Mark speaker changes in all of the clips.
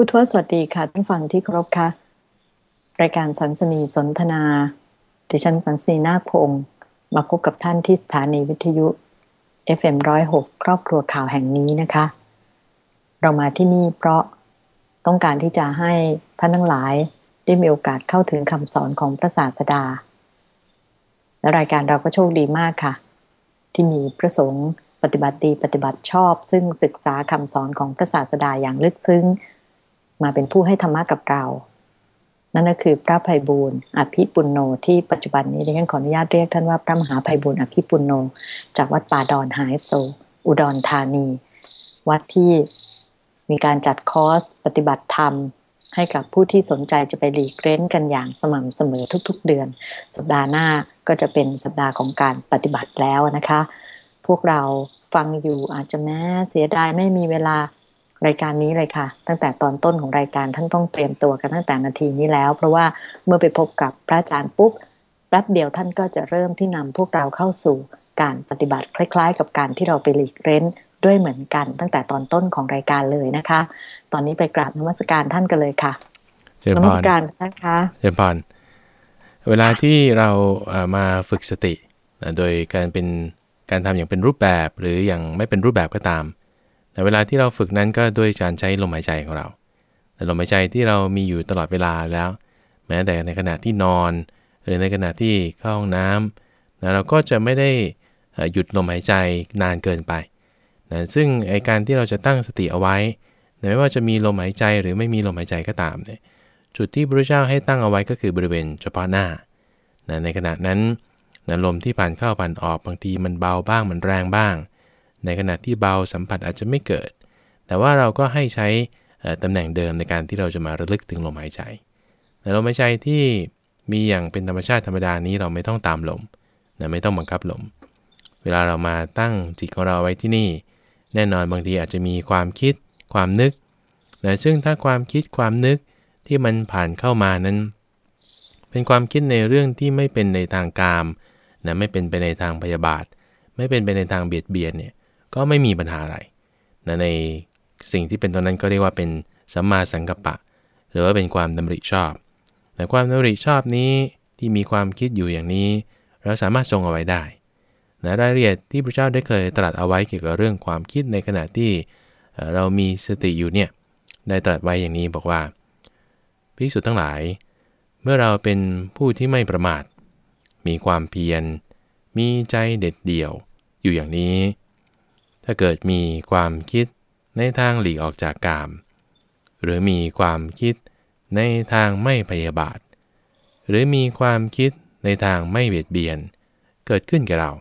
Speaker 1: ผู้ทวสวัสดีค่ะท่านฟังที่เคารพค่ะ รายการสันสนีสนทนา ดิฉันสันสนีนาคพงศ์มาพบกับท่านที่สถานีวิทยุ FM106 ครอบครัวข่าวแห่งนี้นะคะ เรามาที่นี่เพราะต้องการที่จะให้ท่านทั้งหลายได้มีโอกาสเข้าถึงคำสอนของพระศาสดา และรายการเราก็โชคดีมากค่ะ ที่มีพระสงฆ์ปฏิบัติดีปฏิบัติชอบ ซึ่งศึกษาคำสอนของพระศาสดาอย่างลึกซึ้ง มาเป็นผู้ให้ธรรมะกับเรา นั่นก็คือพระภัยบูรณ์อภิปุณโนที่ปัจจุบันนี้ดิฉันขออนุญาตเรียกท่านว่าพระมหาภัยบูรณ์อภิปุณโน จากวัดป่าดอนหายโศอุดรธานี วัดที่มีการจัดคอร์สปฏิบัติธรรมให้กับผู้ที่สนใจจะไปหลีกเล้นกันอย่างสม่ำเสมอทุกๆเดือน สัปดาห์หน้าก็จะเป็นสัปดาห์ของการปฏิบัติแล้วนะคะ พวกเราฟังอยู่อาจจะแม้เสียดายไม่มีเวลา รายการนี้เลยค่ะ ตั้งแต่ตอนต้นของรายการท่านต้องเตรียมตัวกันตั้งแต่นาทีนี้แล้ว เพราะว่าเมื่อไปพบกับพระอาจารย์ปุ๊บแป๊บเดียวท่านก็จะเริ่มที่นำพวกเราเข้าสู่การปฏิบัติคล้าย ๆ กับการที่เราไปหลีกเล้นด้วยเหมือนกัน ตั้งแต่ตอนต้นของรายการเลยนะคะ ตอนนี้ไปกราบนมัสการท่านกันเลยค่ะ
Speaker 2: เจริญ
Speaker 1: น
Speaker 2: พ
Speaker 1: มัส
Speaker 2: ร
Speaker 1: การท่านคะ
Speaker 2: เจริญพรเวลาที่เราเอ่อมาฝึกสตินะโดยการเป็นการทำอย่างเป็นรูปแบบหรืออย่างไม่เป็นรูปแบบก็ตาม แต่เวลาที่เราฝึกนั้นก็ด้วยการใช้ลมหายใจของเรา แต่ลมหายใจที่เรามีอยู่ตลอดเวลาแล้ว แม้แต่ในขณะที่นอน หรือในขณะที่เข้าห้องน้ำนะเราก็จะไม่ได้หยุดลมหายใจนานเกินไปนะซึ่งไอการที่เราจะตั้งสติเอาไว้ ไม่ว่าจะมีลมหายใจหรือไม่มีลมหายใจก็ตามเนี่ยจุดที่พระเจ้าให้ตั้งเอาไว้ก็คือบริเวณเฉพาะหน้านะในขณะนั้นนะลมที่ผ่านเข้าผ่านออกบางทีมันเบาบ้างมันแรงบ้าง ในขณะที่เบาสัมผัสอาจจะไม่เกิด แต่ว่าเราก็ให้ใช้ตำแหน่งเดิมในการที่เราจะมาระลึกถึงลมหายใจ แต่ลมหายใจที่มีอย่างเป็นธรรมชาติธรรมดานี้เราไม่ต้องตามลมนะไม่ต้องบังคับลม เวลาเรามาตั้งจิตของเราไว้ที่นี่ แน่นอนบางทีอาจจะมีความคิด ความนึกนะซึ่งถ้าความคิดความนึกที่มันผ่านเข้ามานั้น เป็นความคิดในเรื่องที่ไม่เป็นในทางกามนะไม่เป็นไปในทางพยาบาท ไม่เป็นไปในทางเบียดเบียนเนี่ย ก็ไม่มีปัญหาอะไรนะในสิ่งที่เป็นตรงนั้นก็เรียกว่าเป็นสัมมาสังกัปปะ หรือว่าเป็นความดำริชอบแต่ความดำริชอบนี้ที่มีความคิดอยู่อย่างนี้ เราสามารถทรงเอาไว้ได้นะรายละเอียดที่พระเจ้าได้เคยตรัสเอาไว้เกี่ยวกับเรื่องความคิดในขณะที่เอ่อเรามีสติอยู่เนี่ยได้ตรัสไว้อย่างนี้บอกว่าภิกษุทั้งหลาย เมื่อเราเป็นผู้ที่ไม่ประมาท มีความเพียร มีใจเด็ดเดี่ยว อยู่อย่างนี้ ถ้าเกิดมีความคิดในทางหลีกออกจากกาม หรือมีความคิดในทางไม่พยาบาท หรือมีความคิดในทางไม่เบียดเบียน เกิดขึ้นแก่เรา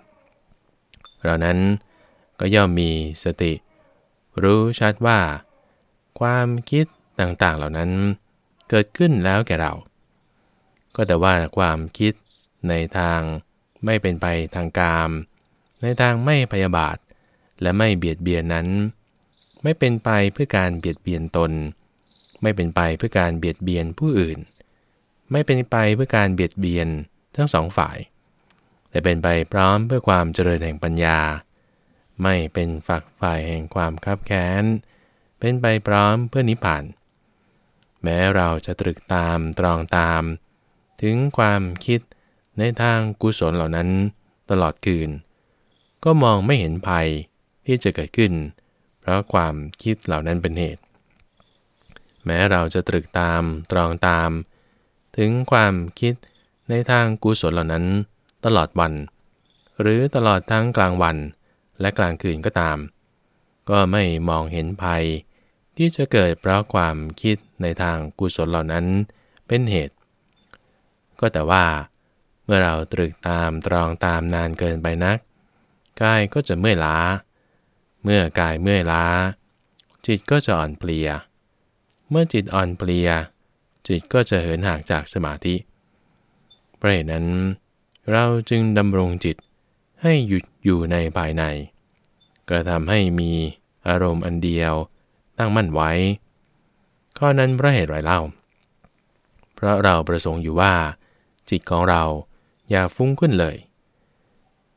Speaker 2: เรานั้นก็ย่อมมีสติ รู้ชัดว่า ความคิดต่างๆเหล่านั้น เกิดขึ้นแล้วแก่เรา ก็แต่ว่าความคิดในทางไม่เป็นไปทางกาม ในทางไม่พยาบาท และไม่เบียดเบียนนั้น ไม่เป็นไปเพื่อการเบียดเบียนตน ไม่เป็นไปเพื่อการเบียดเบียนผู้อื่น ไม่เป็นไปเพื่อการเบียดเบียนทั้งสองฝ่าย แต่เป็นไปพร้อมเพื่อความเจริญแห่งปัญญา ไม่เป็นฝักฝ่ายแห่งความคับแค้น เป็นไปพร้อมเพื่อนิพพาน แม้เราจะตรึกตามตรองตาม ถึงความคิดในทางกุศลเหล่านั้นตลอดคืน ก็มองไม่เห็นภัย ที่จะเกิดขึ้น เพราะความคิดเหล่านั้นเป็นเหตุ แม้เราจะตรึกตามตรองตาม ถึงความคิดในทางกุศลเหล่านั้น ตลอดวัน หรือตลอดทั้งกลางวันและกลางคืนก็ตาม ก็ไม่มองเห็นภัย ที่จะเกิดเพราะความคิดในทางกุศลเหล่านั้นเป็นเหตุ ก็แต่ว่า เมื่อเราตรึกตามตรองตามนานเกินไปนักกายก็จะเมื่อยล้า เมื่อกายเมื่อยล้า จิตก็จะอ่อนเพลีย เมื่อจิตอ่อนเพลีย จิตก็จะเหินห่างจากสมาธิ เพราะเหตุนั้น เราจึงดำรงจิตให้หยุดอยู่ในภายใน กระทำให้มีอารมณ์อันเดียวตั้งมั่นไว้ ข้อนั้นเพราะเหตุไรเล่า เพราะเราประสงค์อยู่ว่า จิตของเราอย่าฟุ้งขึ้นเลย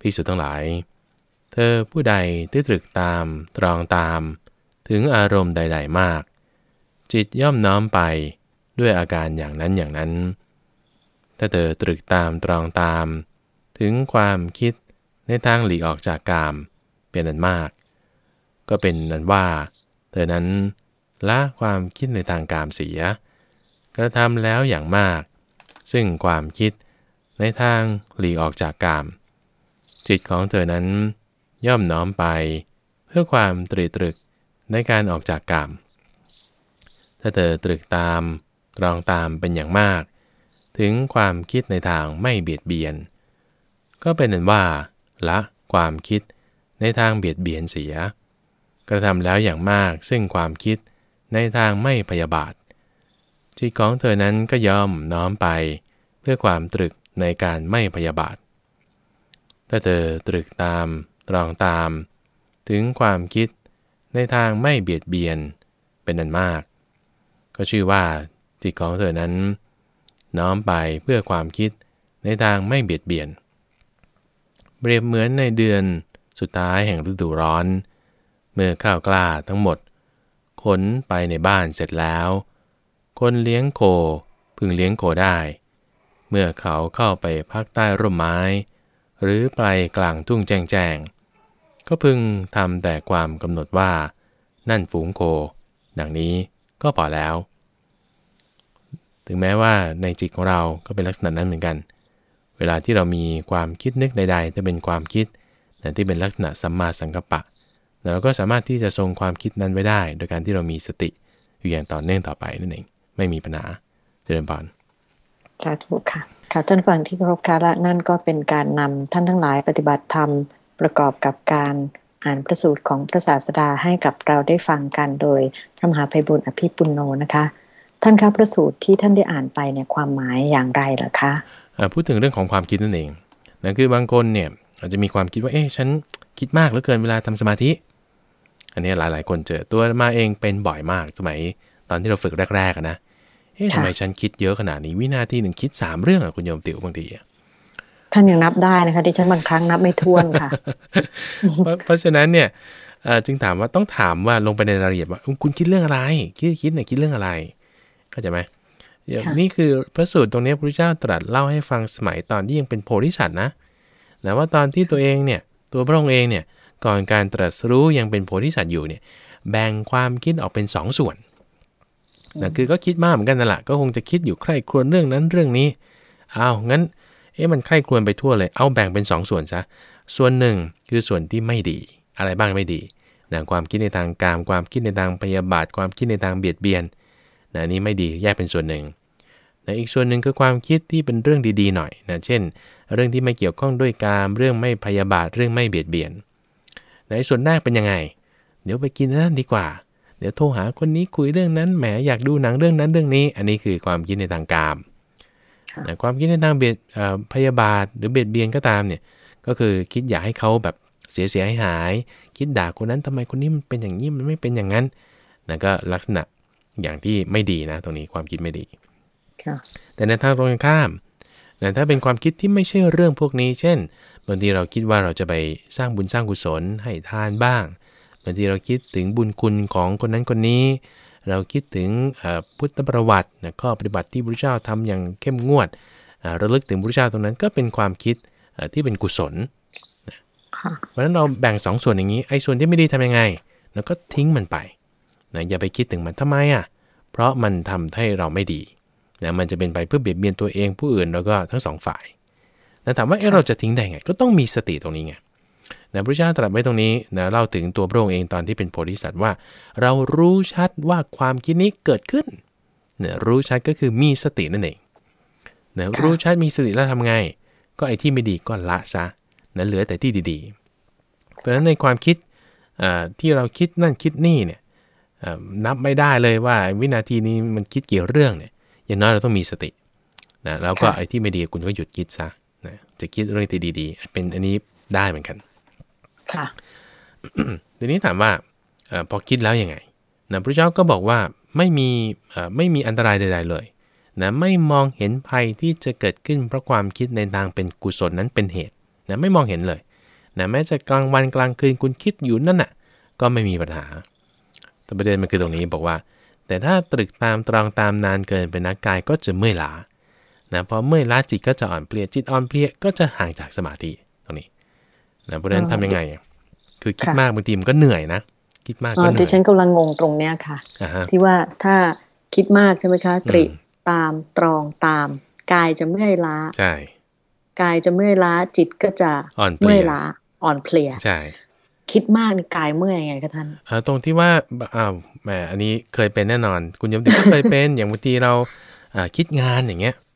Speaker 2: พิสุทั้งหลาย เธอผู้ใดที่ตรึกตามตรองตาม ถึงอารมณ์ใด ๆ มาก จิตย่อมน้อมไปด้วยอาการอย่างนั้นอย่างนั้น ถ้าเธอตรึกตามตรองตาม ถึงความคิดในทางหลีกออกจากกาม เป็นอันมาก ก็เป็นนั้นว่า เธอนั้นละความคิดในทางกามเสีย กระทำแล้วอย่างมาก ซึ่งความคิดในทางหลีกออกจากกาม จิตของเธอนั้น ย่อมน้อมไป เพื่อความตรีตรึกในการออกจากกามถ้าเธอตรึกตามตรองตามเป็นอย่างมาก ถึงความคิดในทางไม่เบียดเบียน ก็เป็นนั้นว่า ละความคิดในทางเบียดเบียนเสีย กระทำแล้วอย่างมากซึ่งความคิดในทางไม่พยาบาทจิตของเธอนั้นก็ย่อมน้อมไป เพื่อความตรึกในการไม่พยาบาท ถ้าเธอตรึกตาม ตรองตาม ถึงความคิดในทางไม่เบียดเบียนเป็นนันมาก ก็ชื่อว่าจิตของเธอนั้น น้อมไปเพื่อความคิดในทางไม่เบียดเบียน เปรียบเหมือนในเดือนสุดท้ายแห่งฤดูร้อน เมื่อข้าวกล้าทั้งหมด ขนไปในบ้านเสร็จแล้ว คนเลี้ยงโคพึงเลี้ยงโคได้ เมื่อเขาเข้าไปพักใต้ร่มไม้ หรือไปกลางทุ่งแจ้ง ก็พึงทำแต่ความกำหนดว่า นั่นฝูงโค ดังนี้ก็พอแล้ว ถึงแม้ว่าในจิตของเราก็เป็นลักษณะนั้นเหมือนกัน เวลาที่เรามีความคิดนึกใดๆจะเป็นความคิดที่เป็นลักษณะสัมมาสังกัปปะ เราก็สามารถที่จะทรงความคิดนั้นไว้ได้ โดยการที่เรามีสติอยู่อย่างต่อเนื่องต่อไปนั่นเอง ไม่มีปัญหาเจริญพร
Speaker 1: สาธุค่ะ ค่ะท่านฟังที่เคารพค่ะและนั่นก็เป็นการนำท่านทั้งหลายปฏิบัติธรรม ประกอบกับการอ่านพระสูตรของพระศาสดาให้กับเราได้ฟังกันโดยพระมหาภัยบุญอภิปุโนนะคะ ท่านครับพระสูตรที่ท่านได้อ่านไปเนี่ยความหมายอย่างไรเหรอคะ
Speaker 2: พูดถึงเรื่องของความคิดนั่นเองนั่นคือบางคนเนี่ยอาจจะมีความคิดว่าเอ๊ะฉันคิดมากเหลือเกินเวลาทำสมาธิ อันนี้หลายๆ คนเจอตัวมาเองเป็นบ่อยมากสมัยตอนที่เราฝึกแรกๆนะเอ๊ะทำไมฉันคิดเยอะขนาดนี้วินาทีหนึ่งคิดสามเรื่องอะคุณโยมติ๋วบางที
Speaker 1: ท่านยังนับได้นะคะดิฉันบางครั้งนับไม่ถ้วนค่ะ
Speaker 2: เพราะฉะนั้นเนี่ยจึงถามว่าต้องถามว่าลงไปในรายละเอียดว่าคุณคิดเรื่องอะไร คิดคิดเนี่ยคิดเรื่องอะไรเข้าใจไหมนี่คือพระสูตรตรงนี้พระพุทธเจ้าตรัสเล่าให้ฟังสมัยตอนที่ยังเป็นโพธิสัตว์นะแต่ว่าตอนที่ตัวเองเนี่ยตัวพระองค์เองเนี่ยก่อนการตรัสรู้ยังเป็นโพธิสัตว์อยู่เนี่ยแบ่งความคิดออกเป็น2สส่วนนะคือก็คิดมากเหมือนกันนั่นแหละก็คงจะคิดอยู่ใคร่ครวญเรื่องนั้นเรื่องนี้อ้าวงั้น เอ๊ะมันใคร่ครวญไปทั่วเลย เอาแบ่งเป็น2สส่วนซะ ส่วนหนึ่งคือส่วนที่ไม่ดี อะไรบ้างไม่ดีนะความคิดในทางกามความคิดในทางพยาบาท ความคิดในทางเบียดเบียนนะนี้ไม่ดีแยกเป็นส่วนหนึ่งนะอีกส่วนหนึ่งคือความคิดที่เป็นเรื่องดีๆหน่อยนะเช่น เรื่องที่ไม่เกี่ยวข้องด้วยกามเรื่องไม่พยาบาทเรื่องไม่เบียดเบียนในส่วนแรกเป็นยังไง เดี๋ยวไปกินนั่นดีกว่า เดี๋ยวโทรหาคนนี้คุยเรื่องนั้นแหมอยากดูหนังเรื่องนั้นเรื่องนี้ อันนี้คือความคิดในทางกาม ความคิดในทางเบียดพยาบาทหรือเบียดเบียนก็ตามเนี่ยก็คือคิดอยากให้เขาแบบเสียเสียหายหาย คิดด่าคนนั้นทำไมคนนี้มันเป็นอย่างนี้มันไม่เป็นอย่างนั้นนั่นก็ลักษณะอย่างที่ไม่ดีนะ ตรงนี้ความคิดไม่ดีแต่ในทางตรงกันข้ามแต่ถ้าเป็นความคิดที่ไม่ใช่เรื่องพวกนี้ เช่นบางทีเราคิดว่าเราจะไปสร้างบุญสร้างกุศลให้ทานบ้างบางทีเราคิดถึงบุญคุณของคนนั้นคนนี้ เราคิดถึงพุทธประวัตินะข้อปฏิบัติที่พระเจ้าทำอย่างเข้มงวดระลึกถึงพระเจ้าตรงนั้นก็เป็นความคิดที่เป็นกุศลเพราะฉะนั้นเราแบ่ง2สส่วนอย่างนี้ไอ้ส่วนที่ไม่ดีทำยังไงเราก็ทิ้งมันไปนะอย่าไปคิดถึงมันทำไมอะเพราะมันทำให้เราไม่ดีนะมันจะเป็นไปเพื่อเบียดเบียนตัวเองผู้อื่นแล้วก็ทั้งสองฝ่ายนะถามว่าเออเราจะทิ้งได้ไง ก็ต้องมีสติตรงนี้ไง นะพระเจ้าตรัสไว้ตรงนี้นะเล่าถึงตัวพระองค์เองตอนที่เป็นโพธิสัตว์ว่า เรารู้ชัดว่าความคิดนี้เกิดขึ้นนะรู้ชัดก็คือมีสตินั่นเองนะรู้ชัดมีสติแล้วทำไง ก็ไอ้ที่ไม่ดีก็ละซะนะเหลือแต่ที่ดีๆ เพราะฉะนั้นในความคิดที่เราคิดนั่นคิดนี่เนี่ยนับไม่ได้เลยว่าวินาทีนี้มันคิดเกี่ยวเรื่องเนี่ยอย่างน้อยเราต้องมีสตินะแล้วก็ไอ้ที่ไม่ดีคุณก็หยุดคิดซะนะจะคิดเรื่องที่ดีๆ เป็นอันนี้ได้เหมือนกัน
Speaker 1: ค่ะ
Speaker 2: ทีนี้ถามว่าอพอคิดแล้วยังไงนะพระเจ้าก็บอกว่าไม่มีไม่มีอันตรายใด ๆเลยนะไม่มองเห็นภัยที่จะเกิดขึ้นเพราะความคิดในทางเป็นกุศลนั้นเป็นเหตุนะไม่มองเห็นเลยนะแม้จะกลางวันกลางคืนคุณคิดอยู่นั่นน่ะ ก็ไม่มีปัญหา แต่ประเด็นมันคือตรงนี้บอกว่า แต่ถ้าตรึกตามตรองตามนานเกินไปนะกายก็จะเมื่อยล้านะพอเมื่อยล้าจิตก็จะอ่อนเพลียจิตอ่อนเพลียก็จะห่างจากสมาธิตรงนี้ นะเพราะฉะนั้นทำยังไง คือคิดมากบางทีมันก็เหนื่อยนะคิดมากก็เหนื่อย
Speaker 1: ดิฉันกำลังงงตรงเนี้ยค่ะ
Speaker 2: อ่าฮะ
Speaker 1: ที่ว่าถ้าคิดมากใช่ไหมคะ ตริ
Speaker 2: อืม
Speaker 1: ตามตรองตาม กายจะเมื่อยล้า
Speaker 2: ใช่
Speaker 1: กายจะเมื่อยล้าจิตก็จะ
Speaker 2: อ่อนเพลีย
Speaker 1: เมื่อยล้าอ่อนเพลีย
Speaker 2: ใช่
Speaker 1: คิดมากนี่กายเมื่อยยังไงคะท่าน
Speaker 2: เอ่อตรงที่ว่าอ้าวแหมอันนี้เคยเป็นแน่นอน คุณโยมติก็เคยเป็นอย่างบางทีเราอ่าคิดงานอย่างเงี้ย
Speaker 1: ค่ะ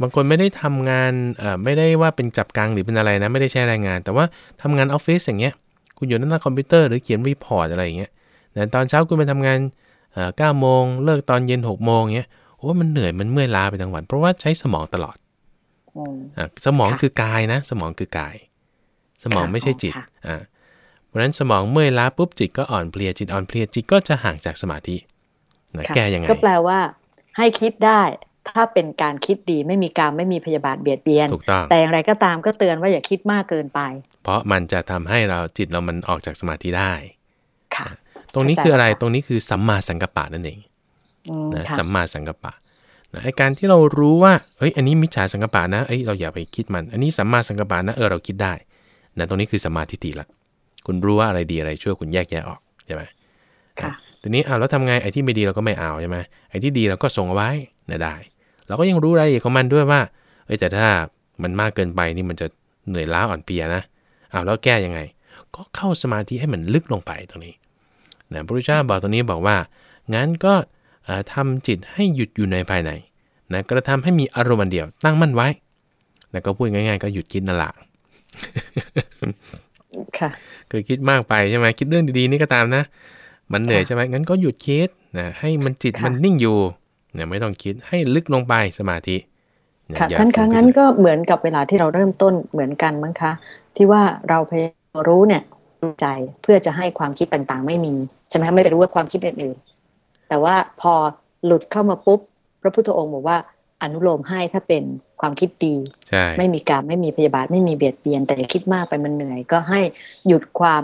Speaker 2: บางคนไม่ได้ทำงานเอ่อไม่ได้ว่าเป็นจับกังหรือเป็นอะไรนะ ไม่ได้ใช้แรงงาน แต่ว่าทำงานออฟฟิศอย่างเงี้ย คุณอยู่หน้าคอมพิวเตอร์หรือเขียน report อะไรอย่างเงี้ยแต่ตอนเช้าคุณไปทำงานเอ่อเก้าโมงเลิกตอนเย็นหกโมงเงี้ยโอ้มันเหนื่อยมันเมื่อยล้าไปทั้งวัน เพราะว่าใช้สมองตลอด
Speaker 1: อืม
Speaker 2: อะสมอง
Speaker 1: ค่ะ
Speaker 2: คือกายนะ สมองคือกาย สมอง
Speaker 1: ค่ะ
Speaker 2: ไม่ใช่จิต
Speaker 1: ค่ะ
Speaker 2: อ่าเพราะฉะนั้นสมองเมื่อยล้าปุ๊บจิตก็อ่อนเพลียจิตอ่อนเพลียจิตก็จะห่างจากสมาธินะ
Speaker 1: ค่ะ
Speaker 2: แก้ยังไง
Speaker 1: ก็แปลว่า ให้คิดได้ ถ้าเป็นการคิดดีไม่มีการไม่มีพยาบาทเบียดเบียน
Speaker 2: ถูกต้อง
Speaker 1: แต่อย่างไรก็ตามก็เตือนว่าอย่าคิดมากเกินไป
Speaker 2: เพราะมันจะทำให้เราจิตเรามันออกจากสมาธิได้
Speaker 1: ค่ะ
Speaker 2: ตรงนี้
Speaker 1: เข้าใจ
Speaker 2: คืออะไร
Speaker 1: แล้วค่ะ
Speaker 2: ตรงนี้คือสัมมาสังกัปปะนั่นเอง
Speaker 1: อืม
Speaker 2: นะ
Speaker 1: ค่ะ
Speaker 2: สัมมาสังกัปปะนะไอการที่เรารู้ว่าเฮ้ยอันนี้มิจฉาสังกัปปะนะเอ้ยเราอย่าไปคิดมัน อันนี้สัมมาสังกัปปะนะเออเราคิดได้นะตรงนี้คือสัมมาทิฏฐิละคุณรู้ว่าอะไรดีอะไรชั่วคุณแยกแยะออกใช่ไหม
Speaker 1: ค่ะ
Speaker 2: ทีนี้อ่าแล้วทำไงไอ้ที่ไม่ดีเราก็ไม่เอาใช่ไหมไอ้ที่ดีเราก็ส่งเอาไว้ นะได้ เราก็ยังรู้รายละเอียดของมันด้วยว่า เอ้ยแต่ถ้ามันมากเกินไปนี่มันจะเหนื่อยล้าอ่อนเพลียนะอ้าวแล้วแก้ยังไง ก็เข้าสมาธิให้มันลึกลงไปตรงนี้นะพระพุทธเจ้าบอกตรงนี้บอกว่า งั้นก็เอ่อทำจิตให้หยุดอยู่ในภายในนะกระทำให้มีอารมณ์อันเดียวตั้งมั่นไว้ แล้วก็พูดง่าย ๆ ก็หยุดคิดนั่นแหละ
Speaker 1: ค่ะ
Speaker 2: คือคิดมากไปใช่ไหมคิดเรื่องดีๆนี่ก็ตามนะ มันเหนื่อย
Speaker 1: ค่ะ
Speaker 2: ใช่ไหมงั้นก็หยุดคิดนะให้มันจิต
Speaker 1: ค่ะ
Speaker 2: มันนิ่งอยู่ เนี่ยไม่ต้องคิดให้ลึกลงไปสมาธิเย
Speaker 1: ค่ะ
Speaker 2: อย่
Speaker 1: ท่านคะ
Speaker 2: ฟุ้ง
Speaker 1: งั้น
Speaker 2: ไปเลย
Speaker 1: ก็เหมือนกับเวลาที่เราเริ่มต้นเหมือนกันมั้งคะ ที่ว่าเราพยายามรู้เนี่ยรู้ใจเพื่อจะให้ความคิดต่างๆ ไม่มีใช่ไหมคะไม่ไปรู้ว่าความคิดอื่นๆแต่ว่าพอหลุดเข้ามาปุ๊บ พระพุทธองค์บอกว่าอนุโลมให้ถ้าเป็นความคิดดี
Speaker 2: ใช่
Speaker 1: ไม่มีการไม่มีพยาบาทไม่มีเบียดเบียน แต่อย่าคิดมากไปมันเหนื่อย ก็ให้หยุดความ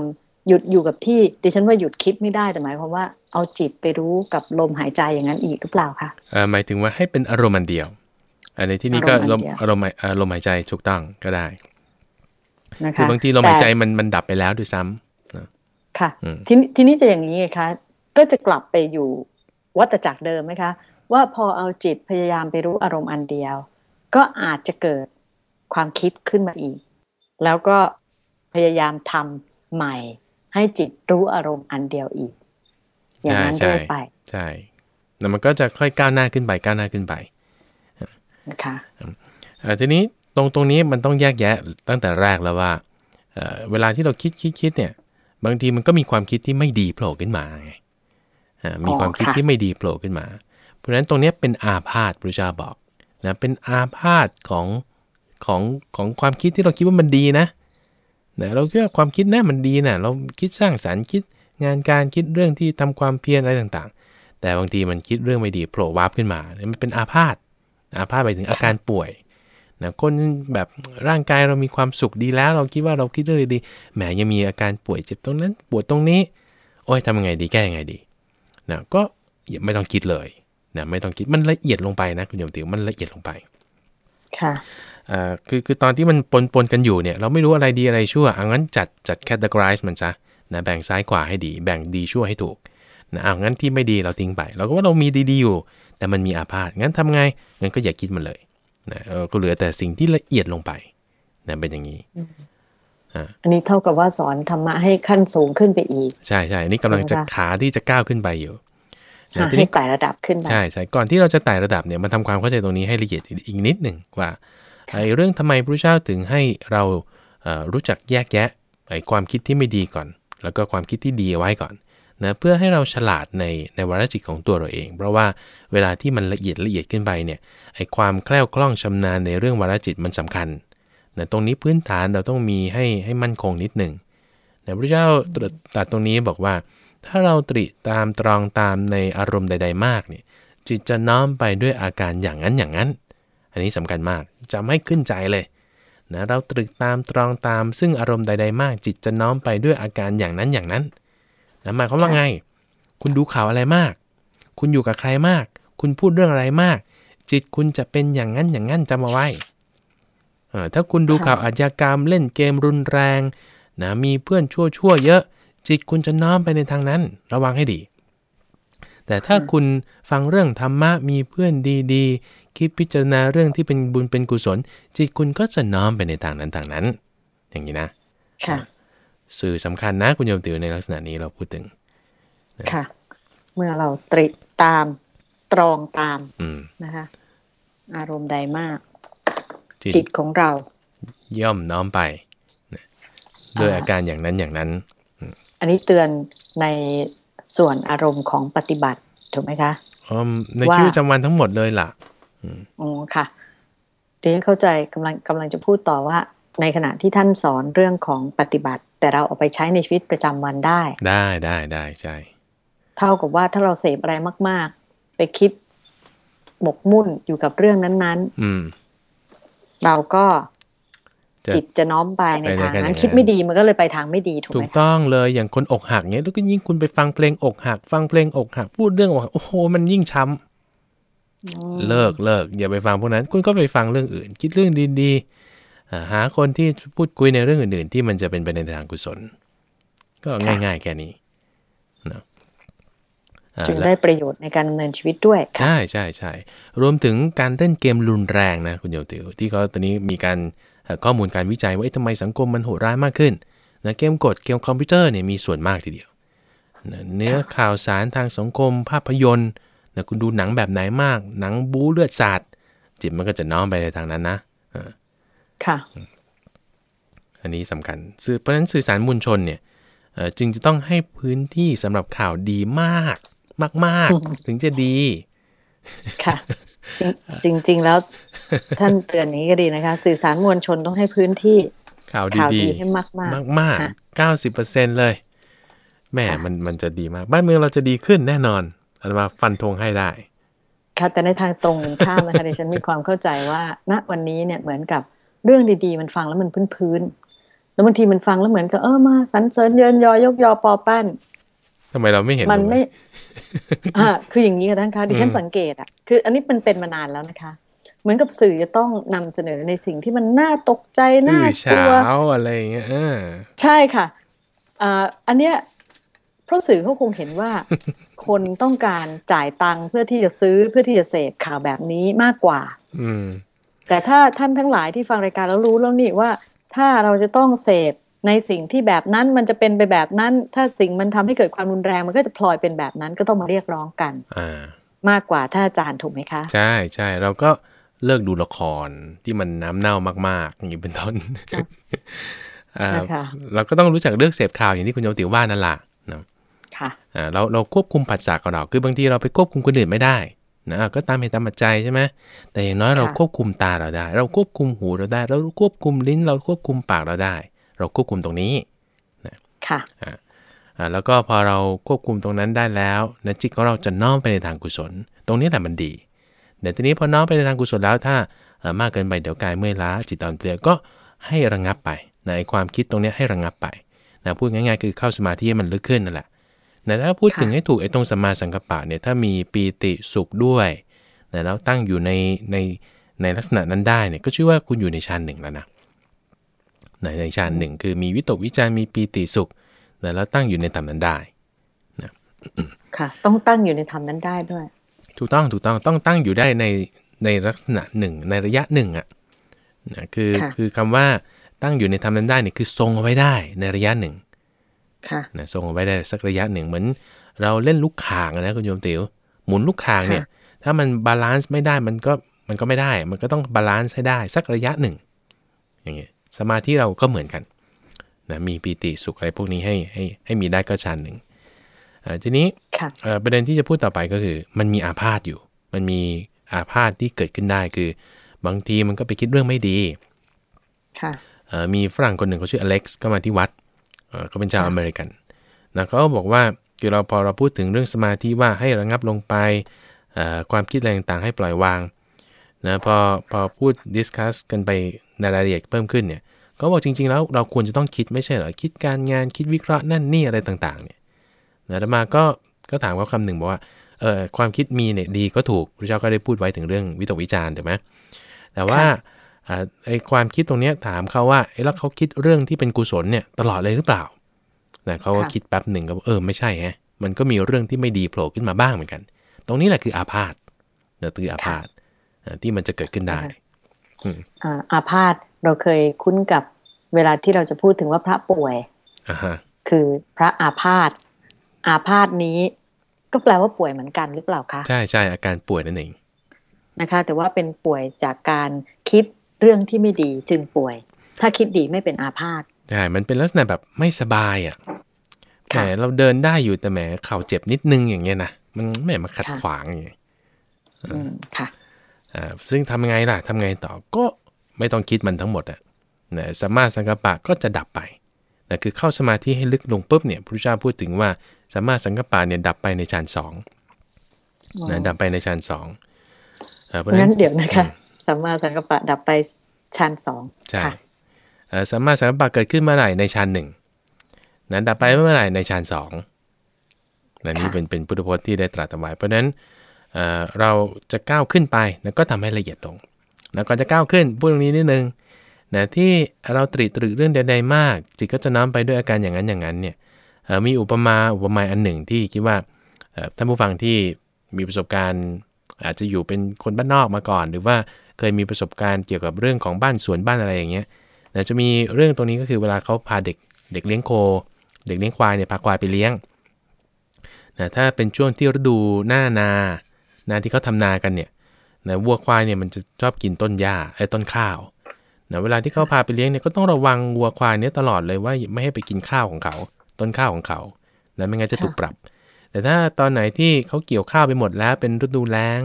Speaker 1: หยุดอยู่กับที่ดิฉันว่าหยุดคิดไม่ได้แต่หมายความว่าเอาจิตไปรู้กับลมหายใจอย่างนั้นอีกหรือเปล่าคะ
Speaker 2: เอ่อหมายถึงว่าให้เป็นอารมณ์อันเดียวอันในที่นี้ก็
Speaker 1: อาร
Speaker 2: ล
Speaker 1: ม
Speaker 2: ม
Speaker 1: ณ์อันเดียว
Speaker 2: อารมณ์เอ่อลมหายใจถูกต้องก็ได้
Speaker 1: นะคะ
Speaker 2: คือบางทีลมหายใจมันมันดับไปแล้วด้วยซ้ำ
Speaker 1: ค่ะ
Speaker 2: อืม
Speaker 1: ทีนี้ทีนี้จะอย่างนี้ไงคะก็จะกลับไปอยู่วัฏจักรเดิมไหมคะ ว่าพอเอาจิตพยายามไปรู้อารมณ์อันเดียว ก็อาจจะเกิดความคิดขึ้นมาอีก แล้วก็พยายามทำใหม่ ให้จิตรู้อารมณ์อันเดียวอีก อย่างนั้น
Speaker 2: ใช่
Speaker 1: เรื่อยไป
Speaker 2: ใช่แล้วมันก็จะค่อยก้าวหน้าขึ้นไปก้าวหน้าขึ้นไป
Speaker 1: นะคะ
Speaker 2: เอ่อทีนี้ตรงตรงนี้มันต้องแยกแยะตั้งแต่แรกแล้วว่าเอ่อเวลาที่เราคิดคิดคิดเนี่ย บางทีมันก็มีความคิดที่ไม่ดีโผล่ขึ้นมาไงอ่ามีความคิดที่ไม่ดีโผล่ขึ้นมา เพราะฉะนั้นตรงเนี้ยเป็นอาพาธพระเจ้าบอกนะเป็นอาพาธของของของความคิดที่เราคิดว่ามันดีนะ นะเราคิดว่าความคิดนะมันดีนะเราคิดสร้างสรรค์คิดงานการคิดเรื่องที่ทำความเพียรอะไรต่างๆ แต่บางทีมันคิดเรื่องไม่ดีโผล่วาบขึ้นมาเนี่ยมันเป็นอาพาธอาพาธไปถึงอาการป่วยนะคนแบบร่างกายเรามีความสุขดีแล้ว เราคิดว่าเราคิดเรื่องดีๆแหมยังมีอาการป่วยเจ็บตรงนั้นปวดตรงนี้ โอ้ยทำยังไงดีแก้ยังไงดีนะก็อย่าไม่ต้องคิดเลยนะไม่ต้องคิดมันละเอียดลงไปนะคุณโยมติวมันละเอียดลงไป
Speaker 1: ค่ะ
Speaker 2: อ่า คือคือตอนที่มันปนปนกันอยู่เนี่ยเราไม่รู้อะไรดีอะไรชั่วเอางั้นจัดจัด categorize มันซะนะแบ่งซ้ายขวาให้ดี แบ่งดีชั่วให้ถูกนะเอางั้นที่ไม่ดีเราทิ้งไป เราก็ว่าเรามีดีๆอยู่ แต่มันมีอาพาธงั้นทำไงงั้นก็อย่าคิดมันเลยนะเออก็เหลือแต่สิ่งที่ละเอียดลงไปนะเป็นอย่างนี้
Speaker 1: อันนี้เท่ากับว่าสอนธรรมะให้ขั้นสูงขึ้นไปอีก
Speaker 2: ใช่ใช่นี่กำลังจะ
Speaker 1: ใช่ไหมคะ
Speaker 2: ขาที่จะก้าวขึ้นไปอยู่นะที
Speaker 1: ให้
Speaker 2: นี้
Speaker 1: ไต่ระดับขึ้นไป
Speaker 2: ใช่ใช่ก่อนที่เราจะไต่ระดับเนี่ยมันทำความเข้าใจตรงนี้ให้ละเอียดอีกนิดหนึ่งว่า ไอ้เรื่องทำไมพระเจ้าถึงให้เรารู้จักแยกแยะไอ้ความคิดที่ไม่ดีก่อน แล้วก็ความคิดที่ดีไว้ก่อนนะเพื่อให้เราฉลาดในในวาระจิตของตัวเราเอง เพราะว่าเวลาที่มันละเอียดละเอียดขึ้นไปเนี่ยไอ้ความแคล่วคล่องชำนาญในเรื่องวาระจิตมันสำคัญนะตรงนี้พื้นฐานเราต้องมีให้ให้มั่นคงนิดหนึ่งนะพระเจ้าตรัสตรัสตรงนี้บอกว่า ถ้าเราตริตามตรองตามในอารมณ์ใด ๆ มากเนี่ยจิตจะน้อมไปด้วยอาการอย่างนั้นอย่างนั้น อันนี้สำคัญมากจำให้ขึ้นใจเลยนะเราตรึกตามตรองตาม ซึ่งอารมณ์ใด ๆ มากจิตจะน้อมไปด้วยอาการอย่างนั้นอย่างนั้นนะหมายความว่าไง คุณดูข่าวอะไรมาก คุณอยู่กับใครมาก คุณพูดเรื่องอะไรมาก จิตคุณจะเป็นอย่างนั้นอย่างนั้นจำเอาไว้เอ่อถ้าคุณดู
Speaker 1: ค่ะ
Speaker 2: ข่าวอาชญากรรมเล่นเกมรุนแรงนะมีเพื่อนชั่วๆเยอะ จิตคุณจะน้อมไปในทางนั้น ระวังให้ดี แต่ถ้าคุณฟังเรื่องธรรมะมีเพื่อนดีๆ คิดพิจารณาเรื่องที่เป็นบุญเป็นกุศล จิตคุณก็จะน้อมไปในทางนั้นทางนั้น อย่างนี้นะ
Speaker 1: ค่ะ
Speaker 2: สื่อสำคัญนะคุณโยมติวในลักษณะนี้เราพูดถึง
Speaker 1: ค่ะ เมื่อเราตริตามตรองตาม
Speaker 2: อืม
Speaker 1: นะคะ อารมณ์ใดมาก
Speaker 2: จิต
Speaker 1: จิตของเรา
Speaker 2: ย่อมน้อมไปนะด้วย
Speaker 1: อ่า
Speaker 2: อาการอย่างนั้นอย่างนั้น
Speaker 1: อันนี้เตือนในส่วนอารมณ์ของปฏิบัติถูกไหมคะ
Speaker 2: อืมใน
Speaker 1: ว่า
Speaker 2: ชีวิตประจำวันทั้งหมดเลยล่ะ
Speaker 1: อ๋อค่ะเดี๋ยวเข้าใจกำลังกำลังจะพูดต่อว่า ในขณะที่ท่านสอนเรื่องของปฏิบัติ แต่เราเอาไปใช้ในชีวิตประจำวันได้
Speaker 2: ได้ได้ได้ใช่
Speaker 1: เท่ากับว่าถ้าเราเสพอะไรมาก ๆ ไปคิดหมกมุ่นอยู่กับเรื่องนั้น
Speaker 2: อืม
Speaker 1: ๆเราก็
Speaker 2: จะ
Speaker 1: จิตจะน้อมไปใน
Speaker 2: ไปใน
Speaker 1: ทาง
Speaker 2: การอ
Speaker 1: นั้
Speaker 2: ย่านงนั้น
Speaker 1: คิดไม่ดีมันก็เลยไปทางไม่ดีถูก
Speaker 2: ถู
Speaker 1: ไหม
Speaker 2: ก
Speaker 1: คะ
Speaker 2: ต้องเลยอย่างคนอกหักเนี้ยแล้วก็ยิ่งคุณไปฟังเพลงอกหัก ฟังเพลงอกหัก พูดเรื่องอกหักโอ้โหมันยิ่งช้ำ
Speaker 1: อืม
Speaker 2: เลิกเลิกอย่าไปฟังพวกนั้น คุณก็ไปฟังเรื่องอื่น คิดเรื่องดีๆอ่าหาคนที่พูดคุยในเรื่องอื่น ๆ ที่มันจะเป็นไปในทางกุศล ก็ง่าย ๆ แค่นี้นะอ่า
Speaker 1: จึง
Speaker 2: และ
Speaker 1: ได้ประโยชน์ในการดำเนินชีวิตด้วยค่ะ
Speaker 2: ใช่ใช่ใช่รวมถึงการเล่นเกมรุนแรงนะคุณโยติวที่เขาตอนนี้มีการเอ่อข้อมูลการวิจัยว่าเอ๊ะทำไมสังคมมันโหดร้ายมากขึ้นนะเกมกดเกมคอมพิวเตอร์เนี่ยมีส่วนมากทีเดียวนะเนื้อข่าวสารทางสังคมภาพยนตร์ นะคุณดูหนังแบบไหนมาก หนังบู๊เลือดสาดจิตมันก็จะน้อมไปในทางนั้นนะอ่า
Speaker 1: ค่ะ
Speaker 2: อันนี้สำคัญสื่อเพราะฉะนั้นสื่อสารมวลชนเนี่ยเอ่อจึงจะต้องให้พื้นที่สำหรับข่าวดีมากมาก ๆ ถึงจะดี
Speaker 1: ค่ะ จริงจริงๆแล้ว ท่านเตือนอย่างนี้ก็ดีนะคะ สื่อสารมวลชนต้องให้พื้นที่
Speaker 2: ข่าว
Speaker 1: ข่าว
Speaker 2: ดี
Speaker 1: ดี
Speaker 2: ๆ
Speaker 1: ให้มากๆ
Speaker 2: มากมาก
Speaker 1: ค่ะ
Speaker 2: เก้าสิบเปอร์เซ็นเลยแหม่
Speaker 1: ค่ะ
Speaker 2: มันมันจะดีมาก บ้านเมืองเราจะดีขึ้นแน่นอน อาตมาฟันธงให้ได้
Speaker 1: ค่ะแต่ในทางตรงกันข้ามนะคะดิฉันมีความเข้าใจว่า ณวันนี้เนี่ยเหมือนกับเรื่องดีๆ มันฟังแล้วมันพื้นๆแล้วบางทีมันฟังแล้วเหมือนกับเออมาสรรเสริญเยินยอยกยอปอปั้น
Speaker 2: ทำไมเราไม่เห็น
Speaker 1: มัน
Speaker 2: ตรง
Speaker 1: ไม่อ่าคืออย่างนี้ค่ะท่านคะดิฉัน
Speaker 2: อืม
Speaker 1: สังเกตอะคือ อันนี้มันเป็นมานานแล้วนะคะ เหมือนกับสื่อจะต้องนำเสนอในสิ่งที่มันน่าตกใจน่า
Speaker 2: อื้อก
Speaker 1: ลั
Speaker 2: เช้าวอะไรอย่างเงี้ยเออ
Speaker 1: ใช่ค่ะอ่าอันเนี้ยเพราะสื่อเขาคงเห็นว่า คนต้องการจ่ายตังค์เพื่อที่จะซื้อเพื่อที่จะเสพข่าวแบบนี้มากกว่า
Speaker 2: อืม
Speaker 1: แต่ถ้าท่านทั้งหลายที่ฟังรายการแล้วรู้แล้วนี่ว่า ถ้าเราจะต้องเสพในสิ่งที่แบบนั้นมันจะเป็นไปแบบนั้น ถ้าสิ่งมันทำให้เกิดความรุนแรงมันก็จะพลอยเป็นแบบนั้นก็ต้องมาเรียกร้องกัน
Speaker 2: อ่า
Speaker 1: มากกว่าถ้าอาจารย์ถูกไหมคะ
Speaker 2: ใช่ใช่เราก็เลิกดูละครที่มันน้ำเน่ามาก ๆ อย่างนี้เป็นต้น
Speaker 1: ค่ะ
Speaker 2: อ่า
Speaker 1: นะคะ
Speaker 2: เราก็ต้องรู้จักเลือกเสพข่าวอย่างที่คุณโยมติวว่านั่นแหละนะ
Speaker 1: ค่ะ
Speaker 2: อ่าเราเราควบคุมผัสสะของเรา คือบางทีเราไปควบคุมคนอื่นไม่ได้นะอะก็ตามเหตุตามปัจจัยใช่ไหมแต่อย่างน้อยเรา
Speaker 1: ค่ะ
Speaker 2: ควบคุมตาเราได้ เราควบคุมหูเราได้ เราควบคุมลิ้น เราควบคุมปากเราได้ เราควบคุมตรงนี้
Speaker 1: ค่ะ
Speaker 2: อ่าแล้วก็พอเราควบคุมตรงนั้นได้แล้วนะจิตของเราจะน้อมไปในทางกุศล ตรงนี้แหละมันดีเดี๋ยวทีนี้พอน้อมไปในทางกุศลแล้วถ้าเอ่อมากเกินไปเดี๋ยวกายเมื่อยล้าจิตอ่อนเพลียก็ให้ระงับไปในะไอ้ความคิดตรงเนี้ยให้ระงับไปนะพูดง่ายๆ คือเข้าสมาธิให้มันลึกขึ้นนั่นแหละ แต่ถ้าพูดถึง
Speaker 1: ค่ะ
Speaker 2: ให้ถูกไอ้ตรงสัมมาสังกัปปะเนี่ยถ้ามีปีติสุขด้วยนะแล้วตั้งอยู่ในในในลักษณะนั้นได้เนี่ยก็ชื่อว่าคุณอยู่ในฌานหนึ่งแล้วนะในในฌานหนึ่งคือมีวิตกวิจารมีปีติสุขนะแล้วตั้งอยู่ในธรรมนั้นได้
Speaker 1: ค่ะต้องตั้งอยู่ในธรรมนั้นได้ด้วย
Speaker 2: ถูกต้องถูกต้องต้องตั้งอยู่ได้ในในลักษณะหนึ่งในระยะหนึ่งอะนะคือ
Speaker 1: ค่ะ
Speaker 2: คือคำว่าตั้งอยู่ในธรรมนั้นได้เนี่ยคือทรงเอาไว้ได้ในระยะหนึ่ง
Speaker 1: ค่ะ
Speaker 2: นะทรงเอาไว้ได้สักระยะหนึ่งเหมือน เราเล่นลูกข่างอะนะคุณโยมติ๋วหมุนลูกข่างเนี่ย ถ้ามัน balance ไม่ได้มันก็มันก็ไม่ได้ มันก็ต้อง balance ให้ได้สักระยะหนึ่ง อย่างเงี้ยสมาธิเราก็เหมือนกันนะมีปีติสุขอะไรพวกนี้ให้ให้ให้มีได้ก็ชั้นหนึ่งอ่าทีนี้
Speaker 1: ค่ะ
Speaker 2: เอ่อประเด็นที่จะพูดต่อไปก็คือ มันมีอาพาธอยู่ มันมีอาพาธที่เกิดขึ้นได้คือบางทีมันก็ไปคิดเรื่องไม่ดี
Speaker 1: ค่ะ
Speaker 2: เอ่อมีฝรั่งคนหนึ่งเขาชื่ออเล็กซ์ก็มาที่วัด เขาเป็นชาวอเมริกันนะเขาบอกว่าคือเราพอเราพูดถึงเรื่องสมาธิว่าให้ระงับลงไปความคิดอะไรต่างๆให้ปล่อยวางนะพอพอพูดดิสคัสกันไปในรายละเอียดเพิ่มขึ้นเนี่ยก็บอกจริง ๆ แล้วเราควรจะต้องคิดไม่ใช่เหรอคิดการงานคิดวิเคราะห์นั่นนี่อะไรต่างๆเนี่ยนะแล้วมาก็ก็ถามเขาคำหนึ่งบอกว่าเออความคิดมีเนี่ยดีก็ถูกพระเจ้าก็ได้พูดไว้ถึงเรื่องวิตกวิจารณ์ถูกไหมแต่ว่า ไอ้ความคิดตรงนี้ถามเขาว่าไอ้แล้วเขาคิดเรื่องที่เป็นกุศลเนี่ยตลอดเลยหรือเปล่านะเขาก็คิดแป๊บหนึ่งก็เออไม่ใช่ฮะมันก็มีเรื่องที่ไม่ดีโผล่ขึ้นมาบ้างเหมือนกัน ตรงนี้แหละคืออาพาธนะคืออาพาธที่มันจะเกิดขึ้นได้
Speaker 1: อาพาธเราเคยคุ้นกับเวลาที่เราจะพูดถึงว่าพระป่วยคือพระอาพาธอาพาธนี้ก็แปลว่าป่วยเหมือนกันหรือเปล่าคะ
Speaker 2: ใช่ใช่อาการป่วยนั่นเอง
Speaker 1: นะคะ แต่ว่าเป็นป่วยจากการคิด เรื่องที่ไม่ดีจึงป่วย ถ้าคิดดีไม่เป็นอาพาธ
Speaker 2: ใช่มันเป็นลักษณะแบบไม่สบายอะแหมเราเดินได้อยู่แต่แหมเข่าเจ็บนิดนึงอย่างเงี้ยนะมันไม่มาขัดขวางอย่างเงี้ย
Speaker 1: ค่ะ
Speaker 2: อ่าซึ่งทำไงล่ะทำไงต่อก็ไม่ต้องคิดมันทั้งหมดอะนะสัมมาสังกัปปะก็จะดับไปนะคือเข้าสมาธิให้ลึกลงปุ๊บเนี่ยพระเจ้าพูดถึงว่าสัมมาสังกัปปะเนี่ยดับไปในฌานสองนะดับไปในฌานสอง
Speaker 1: เพราะนั้นเดี๋ยวนะคะ สัมมาสังกัปปะดับไปฌานสอง
Speaker 2: ใช่สัมมาสังกัปปะเกิดขึ้นเมื่อไหร่ในฌานหนึ่งนั้นดับไปเมื่อไหร่ในฌานสองนนี่เป็นเป็นพุทธพจน์ที่ได้ตรัสไว้ เพราะฉะนั้นเราจะก้าวขึ้นไปนะก็ทำให้ละเอียดลง แล้วก็จะก้าวขึ้นพูดตรงนี้นิดนึงนะที่เราตรีตรึกเรื่องใดๆมาก จิตก็จะน้อมไปด้วยอาการอย่างนั้นอย่างนั้นเนี่ยมีอุปมาอุปไมยอันหนึ่งที่คิดว่าท่านผู้ฟังที่มีประสบการณ์ อาจจะอยู่เป็นคนบ้านนอกมาก่อน หรือว่า เคยมีประสบการณ์เกี่ยวกับเรื่องของบ้านสวนบ้านอะไรอย่างเงี้ยนะจะมีเรื่องตรงนี้ก็คือเวลาเขาพาเด็กเด็กเลี้ยงโค เด็กเลี้ยงควายเนี่ยพาควายไปเลี้ยงนะถ้าเป็นช่วงที่ฤดูหน้านานาที่เขาทานากันเนี่ยนะวัวควายเนี่ยมันจะชอบกินต้นหญ้าไอ้ต้นข้าวนะเวลาที่เขาพาไปเลี้ยงเนี่ยก็ต้องระวังวัวควายเนี่ยตลอดเลยว่าไม่ให้ไปกินข้าวของเขา ต้นข้าวของเขานะไม่งั้นจะถูกปรับ แต่ถ้าตอนไหนที่เขาเกี่ยวข้าวไปหมดแล้วเป็นฤดูแล้ง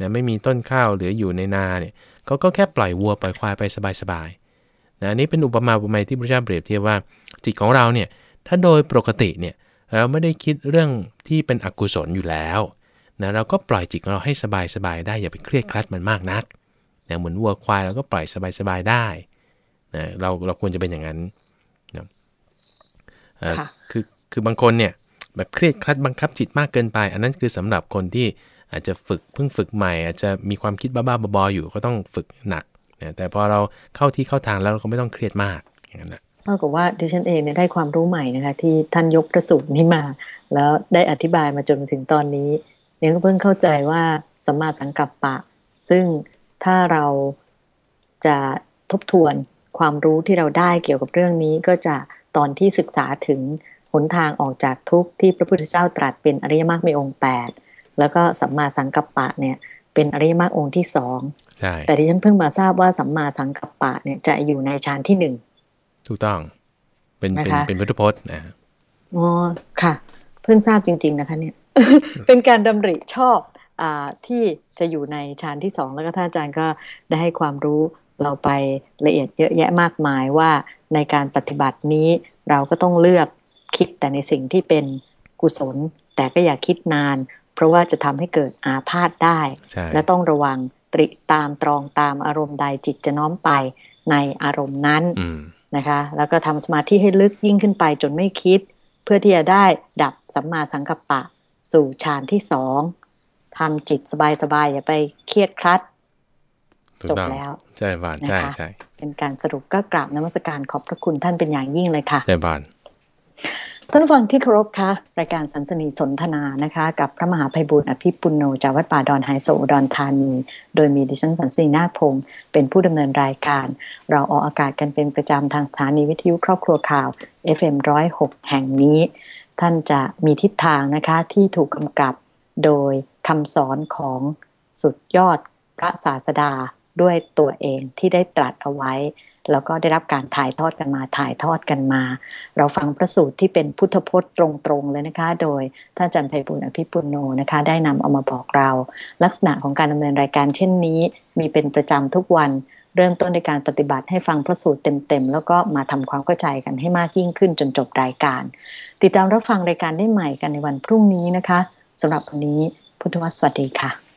Speaker 2: นะไม่มีต้นข้าวเหลืออยู่ในนาเนี่ยเขาก็แค่ปล่อยวัวปล่อยควายไปสบายๆนะนี้เป็นอุปมาอุปไมยที่พระเจ้าเปรียบเทียบว่า จิตของเราเนี่ยถ้าโดยปกติเนี่ยเราไม่ได้คิดเรื่องที่เป็นอกุศลอยู่แล้วนะเราก็ปล่อยจิตของเราให้สบายๆได้อย่าไปเครียดครัดมันมากนักนะเหมือนวัวควายเราก็ปล่อยสบายๆได้นะเราเราควรจะเป็นอย่างนั้นนะคือคือบางคนเนี่ยแบบเครียดครัดบังคับจิตมากเกินไป อันนั้นคือสำหรับคนที่ อาจจะฝึกเพิ่งฝึกใหม่ อาจจะมีความคิดบ้าๆบอๆอยู่ก็ต้องฝึกหนักนะแต่พอเราเข้าที่เข้าทางแล้วเราก็ไม่ต้องเครียดมากอย่างนั้นนะ
Speaker 1: เท่ากับว่าดิฉันเองเนี่ยได้ความรู้ใหม่นะคะที่ท่านยกประสูตรนี้มา แล้วได้อธิบายมาจนถึงตอนนี้ยังเพิ่งเข้าใจว่าสัมมาสังกัปปะ ซึ่งถ้าเราจะทบทวนความรู้ที่เราได้เกี่ยวกับเรื่องนี้ก็จะตอนที่ศึกษาถึงหนทางออกจากทุกข์ที่พระพุทธเจ้าตรัสเป็นอริยมรรคมีองค์ 8 แล้วก็สัมมาสังกัปปะเนี่ยเป็นอริยมรรคองค์ที่สองแต่ที่ฉันเพิ่งมาทราบว่าสัมมาสังกัปปะเนี่ยจะอยู่ในฌานที่หนึ่ง
Speaker 2: ถูกต้อง เป็นเป็นเป็นพุทธพจน์นะ
Speaker 1: อ๋อค่ะ เพิ่งทราบจริง ๆนะคะ เนี่ย เป็นการดำริชอบอที่จะอยู่ในฌานที่สองแล้วก็ท่านอาจารย์ก็ได้ให้ความรู้เราไปละเอียดเยอะแยะมากมายว่าในการปฏิบัตินี้เราก็ต้องเลือกคิดแต่ในสิ่งที่เป็นกุศล แต่ก็อย่าคิดนาน เพราะว่าจะทำให้เกิดอาพาธได้ และต้องระวังตริตามตรองตามอารมณ์ใดจิตจะน้อมไปในอารมณ์นั้นนะคะ แล้วก็ทำสมาธิให้ลึกยิ่งขึ้นไปจนไม่คิด เพื่อที่จะได้ดับสัมมาสังกัปปะสู่ฌานที่สองทำจิตสบายๆอย่าไปเครียดครัดจบแล้ว
Speaker 2: ใช่บานใช่ใช่
Speaker 1: เป็นการสรุปก็กราบนมัสการขอบพระคุณท่านเป็นอย่างยิ่งเลยค่ะ
Speaker 2: ใช่บาน
Speaker 1: ท่านฟังที่เคารพคะรายการสันสนีสนทนานะคะ กับพระมหาภัยบุญอภิปุโนจากวัดป่าดอนไฮโซอุดรธานี โดยมีดิฉันสันสนีนาคพงศ์เป็นผู้ดำเนินรายการ เราออกอากาศกันเป็นประจำทางสถานีวิทยุครอบครัวข่าว FM106 แห่งนี้ ท่านจะมีทิศทางนะคะที่ถูกกำกับโดยคำสอนของสุดยอดพระศาสดาด้วยตัวเองที่ได้ตรัสเอาไว้ แล้วก็ได้รับการถ่ายทอดกันมาถ่ายทอดกันมา เราฟังพระสูตรที่เป็นพุทธพจน์ตรงๆเลยนะคะ โดยท่านอาจารย์ไพบุญอภิปุโนนะคะ ได้นำเอามาบอกเรา ลักษณะของการดำเนินรายการเช่นนี้ มีเป็นประจำทุกวันเริ่มต้นในการปฏิบัติให้ฟังพระสูตรเต็มๆ แล้วก็มาทำความเข้าใจกันให้มากยิ่งขึ้นจนจบรายการ ติดตามรับฟังรายการได้ใหม่กันในวันพรุ่งนี้นะคะสำหรับวันนี้พุทธวสวัสดีค่ะ